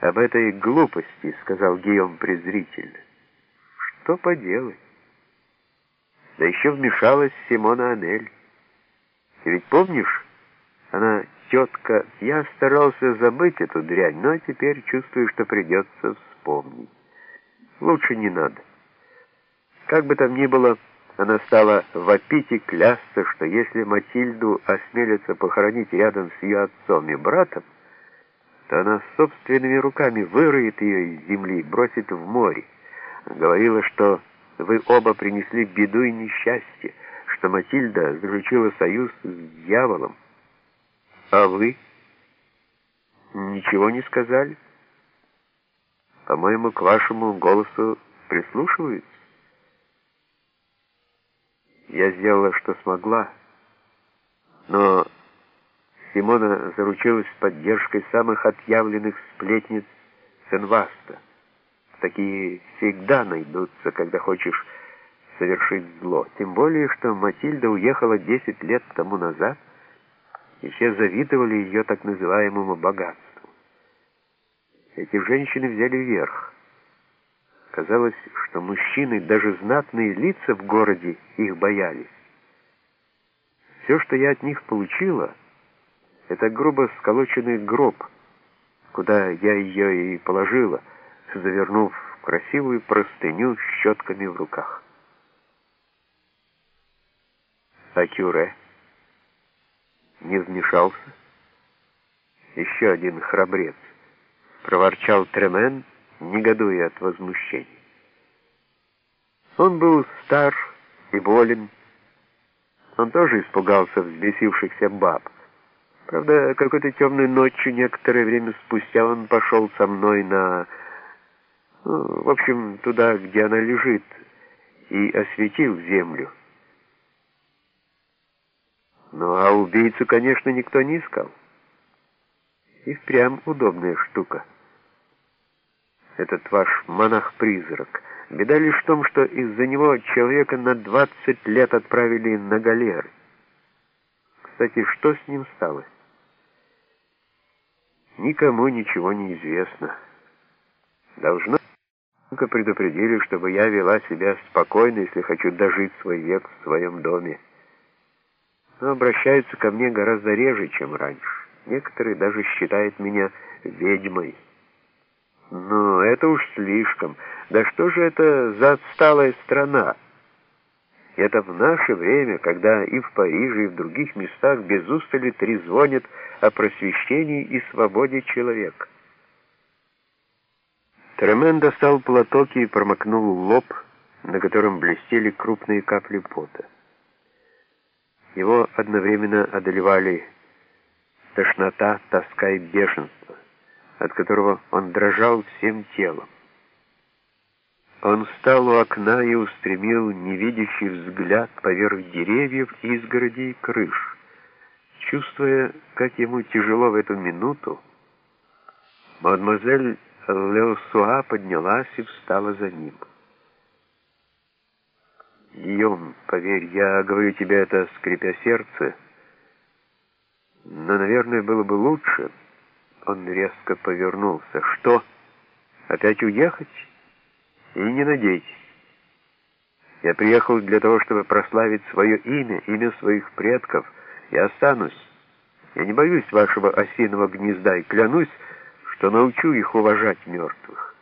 об этой глупости», — сказал Гийом презрительно. «Что поделать?» Да еще вмешалась Симона Анель. Ты ведь помнишь, она тетка... Я старался забыть эту дрянь, но теперь чувствую, что придется вспомнить. Лучше не надо. Как бы там ни было, она стала вопить и клясться, что если Матильду осмелится похоронить рядом с ее отцом и братом, то она собственными руками выроет ее из земли и бросит в море. Говорила, что вы оба принесли беду и несчастье, что Матильда заключила союз с дьяволом. А вы ничего не сказали? По-моему, к вашему голосу прислушиваются. Я сделала, что смогла, но Симона заручилась поддержкой самых отъявленных сплетниц Сенваста. Такие всегда найдутся, когда хочешь совершить зло. Тем более, что Матильда уехала 10 лет тому назад, и все завидовали ее так называемому богатству. Эти женщины взяли верх. Казалось, что мужчины, даже знатные лица в городе, их боялись. Все, что я от них получила, это грубо сколоченный гроб, куда я ее и положила, завернув в красивую простыню с щетками в руках. А Кюре не вмешался. Еще один храбрец, проворчал Тремен, негодуя от возмущения. Он был стар и болен. Он тоже испугался взбесившихся баб. Правда, какой-то темной ночью, некоторое время спустя, он пошел со мной на ну, в общем, туда, где она лежит, и осветил землю. Ну, а убийцу, конечно, никто не искал. И впрямь удобная штука. Этот ваш монах-призрак. Беда лишь в том, что из-за него человека на 20 лет отправили на галеры. Кстати, что с ним стало? Никому ничего не известно. Должно предупредили, чтобы я вела себя спокойно, если хочу дожить свой век в своем доме. Но обращаются ко мне гораздо реже, чем раньше. Некоторые даже считают меня ведьмой. Но это уж слишком. Да что же это за отсталая страна? Это в наше время, когда и в Париже, и в других местах без устали трезвонят о просвещении и свободе человека. Тремен достал платок и промокнул лоб, на котором блестели крупные капли пота. Его одновременно одолевали тошнота, тоска и бешенство, от которого он дрожал всем телом. Он встал у окна и устремил невидящий взгляд поверх деревьев, изгородей и крыш. Чувствуя, как ему тяжело в эту минуту, мадемуазель Леосуа поднялась и встала за ним. «Гийом, поверь, я говорю тебе это, скрипя сердце, но, наверное, было бы лучше...» Он резко повернулся. «Что? Опять уехать? И не надейтесь. Я приехал для того, чтобы прославить свое имя, имя своих предков. Я останусь. Я не боюсь вашего осиного гнезда и клянусь, что научу их уважать мертвых.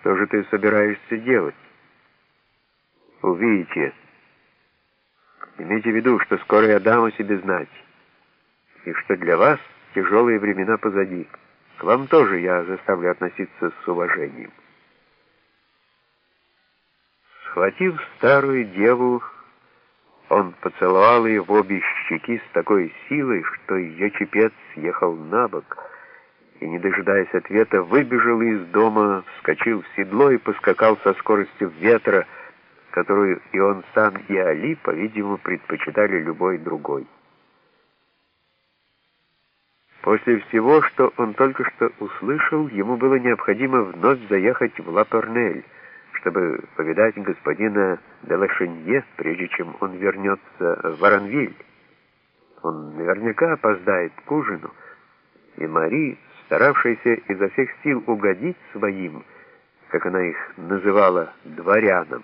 Что же ты собираешься делать? Увидите. Имейте в виду, что скоро я дам о себе знать, и что для вас тяжелые времена позади. К вам тоже я заставлю относиться с уважением. Схватив старую деву, он поцеловал ее в обе щеки с такой силой, что ее чепец съехал на бок, и, не дожидаясь ответа, выбежал из дома, вскочил в седло и поскакал со скоростью ветра, которую и он сам, и Али, по-видимому, предпочитали любой другой. После всего, что он только что услышал, ему было необходимо вновь заехать в Ла-Пернель, чтобы повидать господина Делашенье, прежде чем он вернется в Воронвиль. Он наверняка опоздает к ужину, и Мари старавшаяся изо всех сил угодить своим, как она их называла, дворянам.